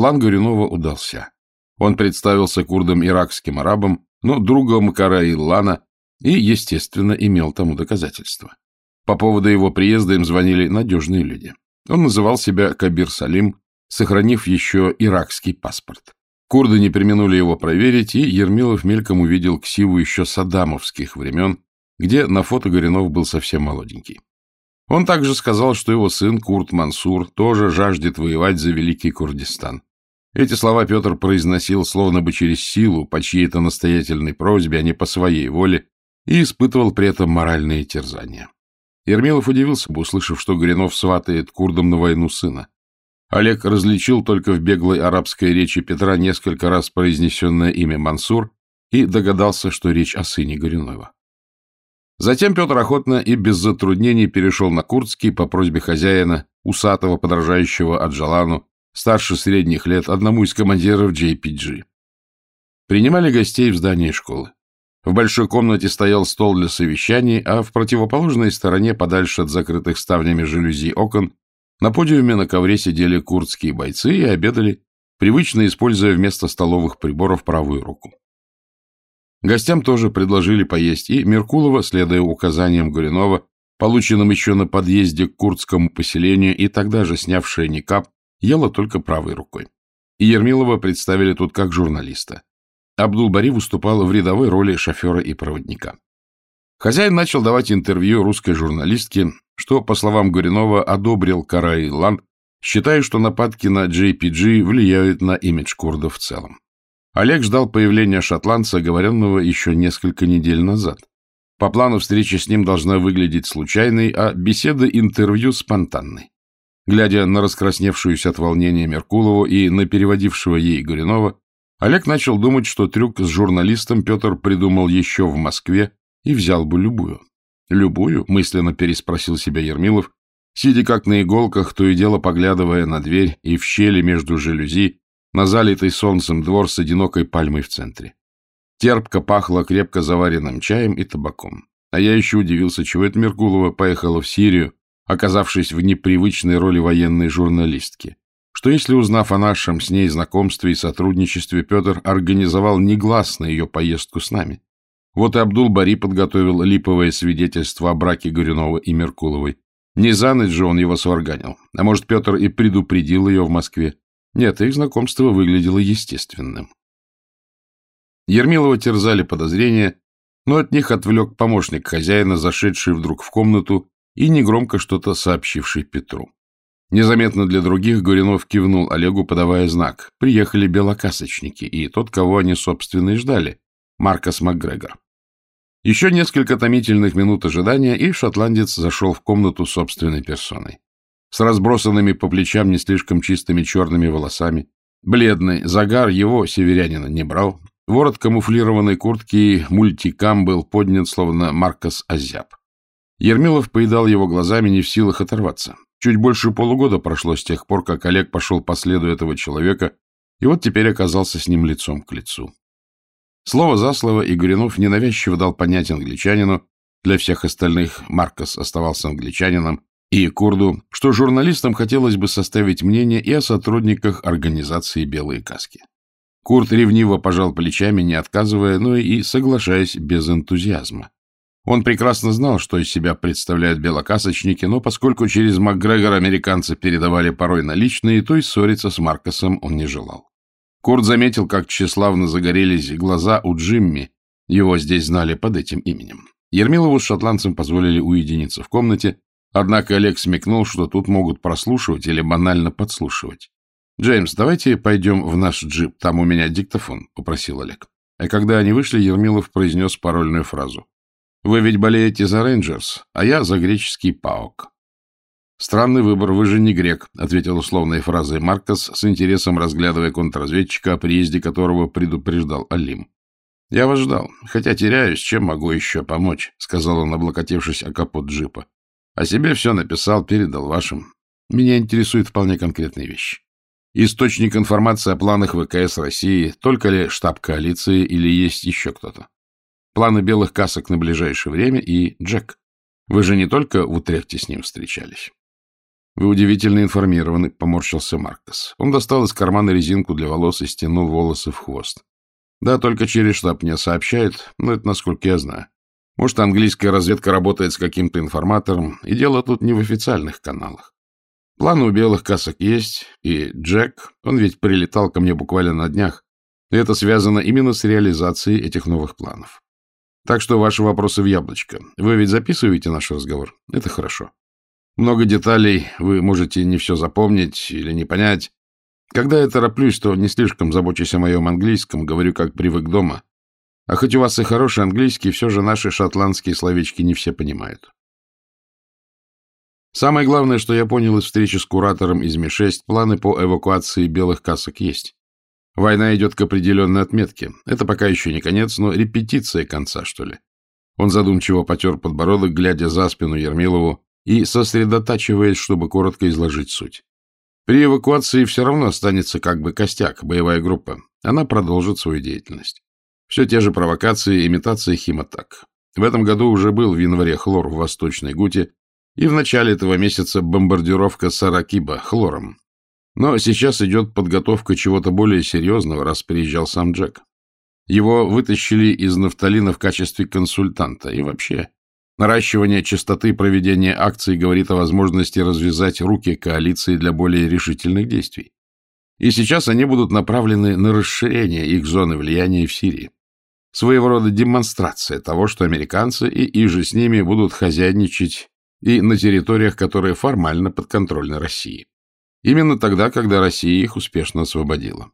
План Горюнова удался. Он представился курдам иракским арабам, но другом Макара Иллана и, естественно, имел тому доказательства. По поводу его приезда им звонили надежные люди. Он называл себя Кабир Салим, сохранив еще иракский паспорт. Курды не применули его проверить, и Ермилов мельком увидел ксиву еще саддамовских времен, где на фото Горинов был совсем молоденький. Он также сказал, что его сын Курт Мансур тоже жаждет воевать за Великий Курдистан. Эти слова Петр произносил словно бы через силу, по чьей-то настоятельной просьбе, а не по своей воле, и испытывал при этом моральные терзания. Ермилов удивился бы, услышав, что Горинов сватает курдам на войну сына. Олег различил только в беглой арабской речи Петра несколько раз произнесенное имя Мансур и догадался, что речь о сыне Горюнова. Затем Петр охотно и без затруднений перешел на курдский по просьбе хозяина, усатого, подражающего Аджалану, старше средних лет, одному из командиров JPG. Принимали гостей в здании школы. В большой комнате стоял стол для совещаний, а в противоположной стороне, подальше от закрытых ставнями жалюзи окон, на подиуме на ковре сидели курдские бойцы и обедали, привычно используя вместо столовых приборов правую руку. Гостям тоже предложили поесть, и Меркулова, следуя указаниям Горюнова, полученным еще на подъезде к курдскому поселению и тогда же снявшая никап, ела только правой рукой. И Ермилова представили тут как журналиста. Абдул-Бари выступал в рядовой роли шофера и проводника. Хозяин начал давать интервью русской журналистке, что, по словам Горинова, одобрил Карай Лан, считая, что нападки на JPG влияют на имидж курдов в целом. Олег ждал появления шотландца, оговоренного еще несколько недель назад. По плану встреча с ним должна выглядеть случайной, а беседа интервью спонтанной. Глядя на раскрасневшуюся от волнения Меркулову и на переводившего ей Горюнова, Олег начал думать, что трюк с журналистом Петр придумал еще в Москве и взял бы любую. «Любую?» — мысленно переспросил себя Ермилов, сидя как на иголках, то и дело поглядывая на дверь и в щели между жалюзи, на залитый солнцем двор с одинокой пальмой в центре. Терпко пахло крепко заваренным чаем и табаком. А я еще удивился, чего это Меркулова поехала в Сирию, оказавшись в непривычной роли военной журналистки. Что если, узнав о нашем с ней знакомстве и сотрудничестве, Петр организовал негласно ее поездку с нами? Вот и Абдул-Бари подготовил липовое свидетельство о браке Горюнова и Меркуловой. Не за ночь же он его сварганил. А может, Петр и предупредил ее в Москве. Нет, их знакомство выглядело естественным. Ермилова терзали подозрения, но от них отвлек помощник хозяина, зашедший вдруг в комнату и негромко что-то сообщивший Петру. Незаметно для других Горюнов кивнул Олегу, подавая знак. Приехали белокасочники, и тот, кого они, собственно, и ждали — Маркос МакГрегор. Еще несколько томительных минут ожидания, и шотландец зашел в комнату собственной персоной. С разбросанными по плечам не слишком чистыми черными волосами. Бледный загар его, северянина, не брал. Ворот камуфлированной куртки мультикам был поднят, словно Маркос Азяб. Ермилов поедал его глазами, не в силах оторваться. Чуть больше полугода прошло с тех пор, как Олег пошел по следу этого человека, и вот теперь оказался с ним лицом к лицу. Слово за слово Игоринов ненавязчиво дал понять англичанину, для всех остальных Маркос оставался англичанином, и Курду, что журналистам хотелось бы составить мнение и о сотрудниках организации «Белые каски». Курт ревниво пожал плечами, не отказывая, но и соглашаясь без энтузиазма. Он прекрасно знал, что из себя представляют белокасочники, но поскольку через МакГрегор американцы передавали порой наличные, то и ссориться с Маркосом он не желал. Курт заметил, как тщеславно загорелись глаза у Джимми, его здесь знали под этим именем. Ермилову с шотландцем позволили уединиться в комнате, однако Олег смекнул, что тут могут прослушивать или банально подслушивать. «Джеймс, давайте пойдем в наш джип, там у меня диктофон», — попросил Олег. А когда они вышли, Ермилов произнес парольную фразу. Вы ведь болеете за Рейнджерс, а я за греческий ПАОК. Странный выбор, вы же не грек, ответил условной фразой Маркос, с интересом разглядывая контрразведчика, о приезде которого предупреждал Алим. Я вас ждал, хотя теряюсь, чем могу еще помочь, сказал он, облокотившись о капот джипа. О себе все написал, передал вашим. Меня интересует вполне конкретная вещь. Источник информации о планах ВКС России, только ли штаб коалиции или есть еще кто-то? Планы белых касок на ближайшее время и Джек. Вы же не только в Утрехте с ним встречались. Вы удивительно информированы, — поморщился Маркос. Он достал из кармана резинку для волос и стянул волосы в хвост. Да, только через штаб мне сообщают, но это насколько я знаю. Может, английская разведка работает с каким-то информатором, и дело тут не в официальных каналах. Планы у белых касок есть, и Джек, он ведь прилетал ко мне буквально на днях, и это связано именно с реализацией этих новых планов. Так что ваши вопросы в яблочко. Вы ведь записываете наш разговор? Это хорошо. Много деталей, вы можете не все запомнить или не понять. Когда я тороплюсь, то не слишком забочусь о моем английском, говорю, как привык дома. А хоть у вас и хороший английский, все же наши шотландские словечки не все понимают. Самое главное, что я понял из встречи с куратором из Ми-6, планы по эвакуации белых касок есть. Война идет к определенной отметке. Это пока еще не конец, но репетиция конца, что ли. Он задумчиво потер подбородок, глядя за спину Ермилову и сосредотачиваясь, чтобы коротко изложить суть. При эвакуации все равно останется как бы костяк, боевая группа. Она продолжит свою деятельность. Все те же провокации, имитация химатак. В этом году уже был в январе хлор в Восточной Гуте, и в начале этого месяца бомбардировка Саракиба хлором. Но сейчас идет подготовка чего-то более серьезного, раз приезжал сам Джек. Его вытащили из нафталина в качестве консультанта. И вообще, наращивание частоты проведения акций говорит о возможности развязать руки коалиции для более решительных действий. И сейчас они будут направлены на расширение их зоны влияния в Сирии. Своего рода демонстрация того, что американцы и иже с ними будут хозяйничать и на территориях, которые формально подконтрольны России. Именно тогда, когда Россия их успешно освободила.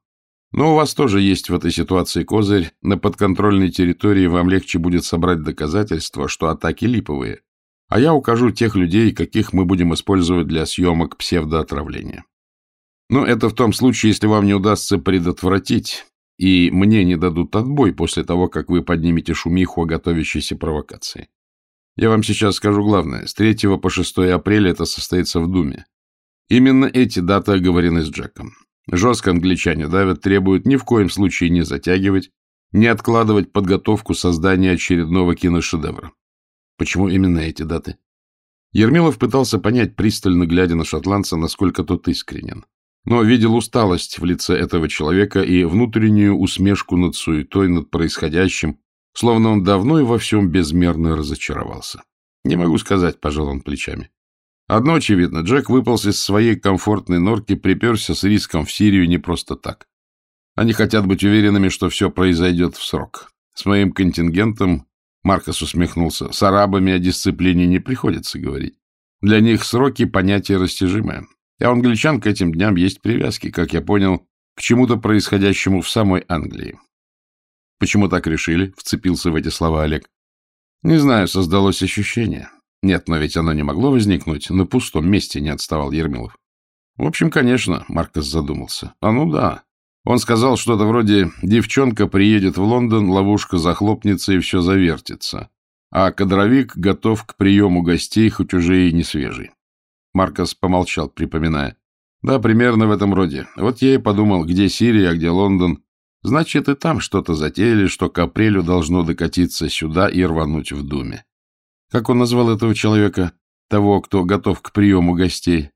Но у вас тоже есть в этой ситуации козырь. На подконтрольной территории вам легче будет собрать доказательства, что атаки липовые. А я укажу тех людей, каких мы будем использовать для съемок псевдоотравления. Но это в том случае, если вам не удастся предотвратить, и мне не дадут отбой после того, как вы поднимете шумиху о готовящейся провокации. Я вам сейчас скажу главное. С 3 по 6 апреля это состоится в Думе. Именно эти даты оговорены с Джеком. Жестко англичане давят, требуют ни в коем случае не затягивать, не откладывать подготовку создания очередного киношедевра. Почему именно эти даты? Ермилов пытался понять, пристально глядя на шотландца, насколько тот искренен. Но видел усталость в лице этого человека и внутреннюю усмешку над суетой, над происходящим, словно он давно и во всем безмерно разочаровался. Не могу сказать, пожал он плечами. Одно очевидно, Джек выполз из своей комфортной норки, приперся с риском в Сирию не просто так. Они хотят быть уверенными, что все произойдет в срок. С моим контингентом, Маркос усмехнулся, с арабами о дисциплине не приходится говорить. Для них сроки — понятие растяжимое. А у англичан к этим дням есть привязки, как я понял, к чему-то происходящему в самой Англии. Почему так решили? Вцепился в эти слова Олег. Не знаю, создалось ощущение. Нет, но ведь оно не могло возникнуть. На пустом месте не отставал Ермилов. В общем, конечно, Маркос задумался. А ну да. Он сказал что-то вроде «девчонка приедет в Лондон, ловушка захлопнется и все завертится». А кадровик готов к приему гостей, хоть уже и не свежий. Маркос помолчал, припоминая. Да, примерно в этом роде. Вот я и подумал, где Сирия, а где Лондон. Значит, и там что-то затеяли, что к апрелю должно докатиться сюда и рвануть в Думе. Как он назвал этого человека? Того, кто готов к приему гостей.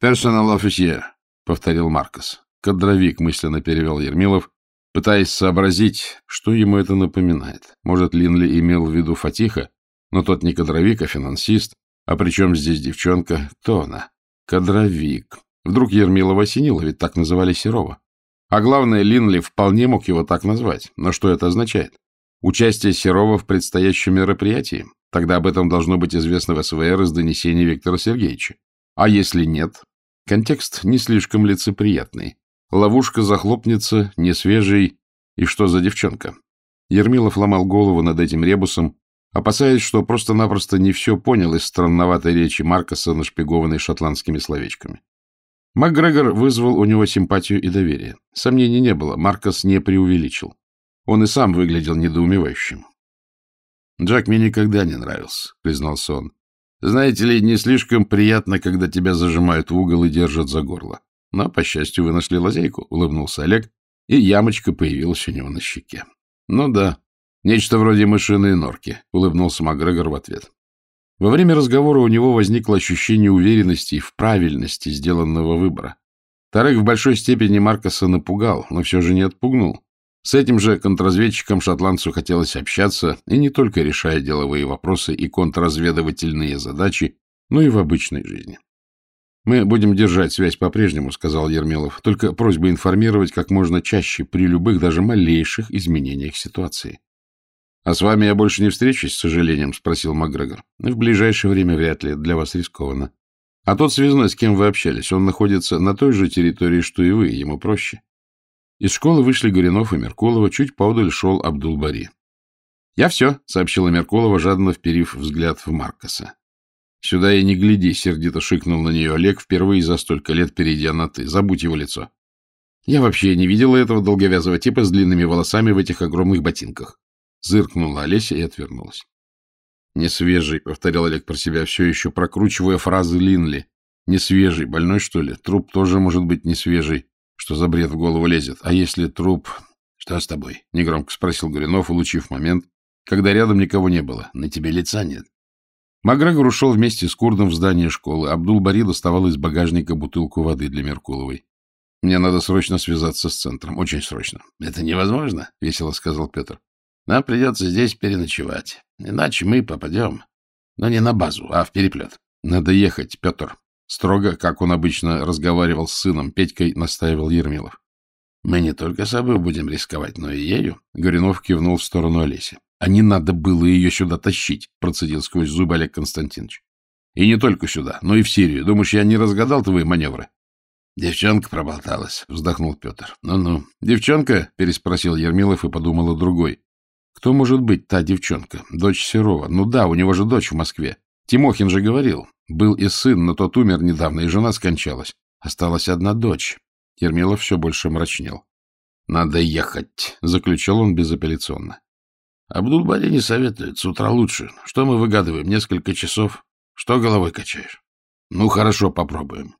«Персонал офисьер», — повторил Маркос. «Кадровик», — мысленно перевел Ермилов, пытаясь сообразить, что ему это напоминает. Может, Линли имел в виду Фатиха, но тот не кадровик, а финансист. А при чем здесь девчонка? Кто она? Кадровик. Вдруг Ермилова осенило, ведь так называли Серова. А главное, Линли вполне мог его так назвать. Но что это означает? Участие Серова в предстоящем мероприятии? Тогда об этом должно быть известно в СВР из донесения Виктора Сергеевича. А если нет? Контекст не слишком лицеприятный. Ловушка захлопнется, не свежий. И что за девчонка? Ермилов ломал голову над этим ребусом, опасаясь, что просто-напросто не все понял из странноватой речи Маркоса, нашпигованной шотландскими словечками. МакГрегор вызвал у него симпатию и доверие. Сомнений не было, Маркос не преувеличил. Он и сам выглядел недоумевающим. Джек мне никогда не нравился, признался он. Знаете ли, не слишком приятно, когда тебя зажимают в угол и держат за горло. Но, по счастью, вы нашли лазейку, улыбнулся Олег, и ямочка появилась у него на щеке. Ну да, нечто вроде мышиной норки, улыбнулся Макгрегор в ответ. Во время разговора у него возникло ощущение уверенности в правильности сделанного выбора. Тарек в большой степени Маркоса напугал, но все же не отпугнул. С этим же контрразведчиком шотландцу хотелось общаться, и не только решая деловые вопросы и контрразведывательные задачи, но и в обычной жизни. «Мы будем держать связь по-прежнему», — сказал Ермилов, «только просьба информировать как можно чаще при любых, даже малейших изменениях ситуации». — А с вами я больше не встречусь, с сожалением? — спросил Макгрегор. — В ближайшее время вряд ли. Для вас рискованно. А тот связной, с кем вы общались, он находится на той же территории, что и вы, ему проще. Из школы вышли Горинов и Меркулова, чуть поодаль шел Абдул-Бари. — Я все, — сообщила Меркулова, жадно вперив взгляд в Маркоса. — Сюда и не гляди, — сердито шикнул на нее Олег, впервые за столько лет перейдя на «ты». Забудь его лицо. Я вообще не видела этого долговязого типа с длинными волосами в этих огромных ботинках. Зыркнула Олеся и отвернулась. «Не свежий», — повторял Олег про себя, все еще прокручивая фразы Линли. «Не свежий. Больной, что ли? Труп тоже может быть не свежий. Что за бред в голову лезет? А если труп...» «Что с тобой?» — негромко спросил Горюнов, улучив момент, когда рядом никого не было. «На тебе лица нет». Макгрегор ушел вместе с Курдом в здание школы. Абдул-Бари доставал из багажника бутылку воды для Меркуловой. «Мне надо срочно связаться с центром. Очень срочно». «Это невозможно», — весело сказал Петр. Нам придется здесь переночевать. Иначе мы попадем. Но не на базу, а в переплет. Надо ехать, Петр. Строго, как он обычно разговаривал с сыном, Петькой настаивал Ермилов. Мы не только собой будем рисковать, но и ею. Горюнов кивнул в сторону Олеси. А не надо было ее сюда тащить, процедил сквозь зубы Олег Константинович. И не только сюда, но и в Сирию. Думаешь, я не разгадал твои маневры? Девчонка проболталась, вздохнул Петр. Ну-ну. Девчонка? переспросил Ермилов и подумал о другой. Кто может быть та девчонка? Дочь Серова. Ну да, у него же дочь в Москве. Тимохин же говорил. Был и сын, но тот умер недавно, и жена скончалась. Осталась одна дочь. Ермилов все больше мрачнел. — Надо ехать, — заключил он безапелляционно. — Абдул-Бали не советует. С утра лучше. Что мы выгадываем? Несколько часов? Что головой качаешь? — Ну, хорошо, попробуем.